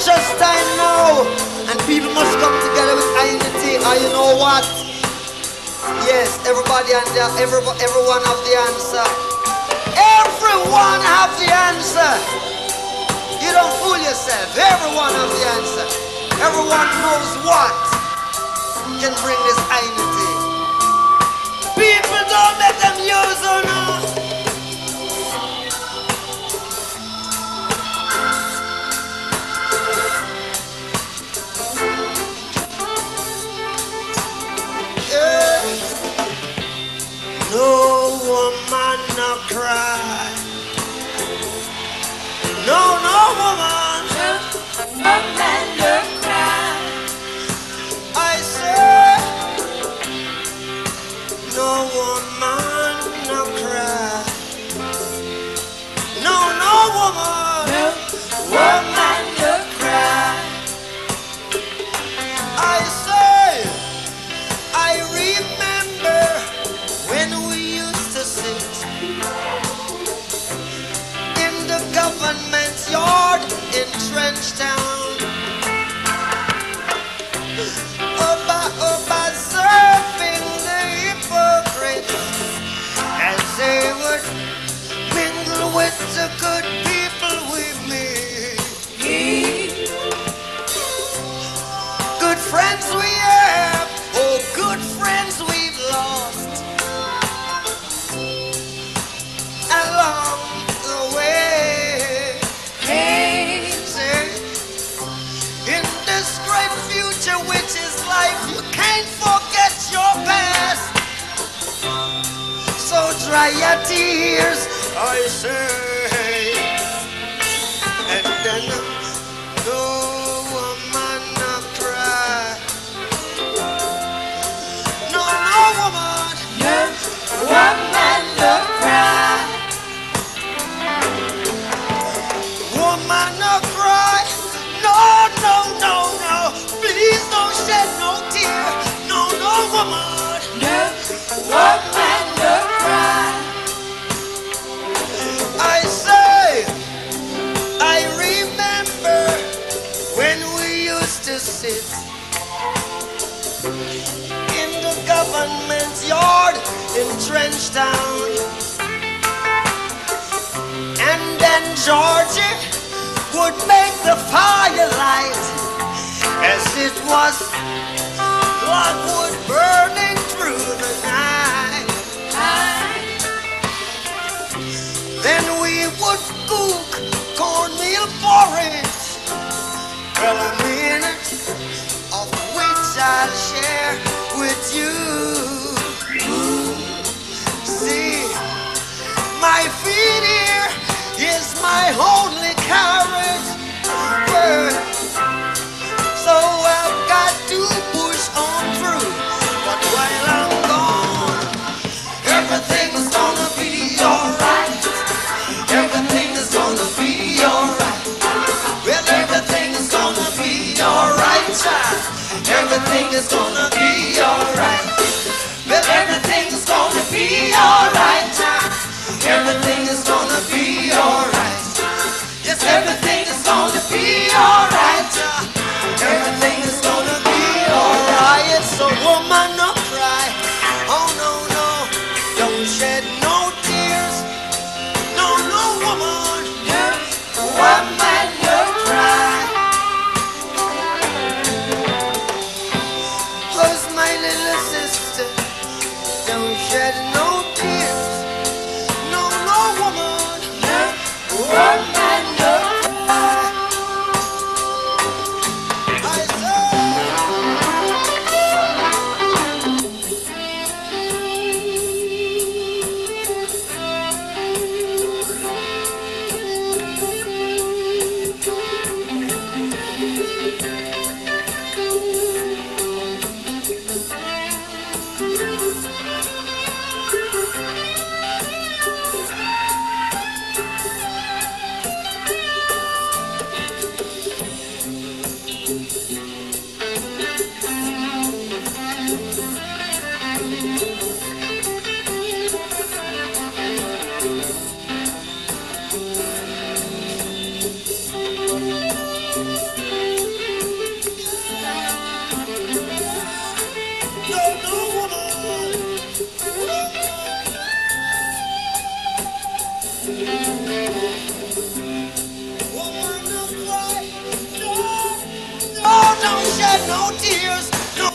just time now, and people must come together with unity. And you know what? Yes, everybody and the, every, everyone have the answer. Everyone have the answer. You don't fool yourself. Everyone have the answer. Everyone knows what can bring this unity. Friends we have, oh, good friends we've lost along the way. Hey, in this great future which is life, you can't forget your past. So dry your tears, I say, in the government yard in Trench Town. And then Georgie would make the firelight as it was logwood cook cornmeal porridge. Well, a minute a woman no cry. Oh no no, don't shed no tears. No no woman, no woman no cry. Who's my little sister? Don't shed no. No tears, no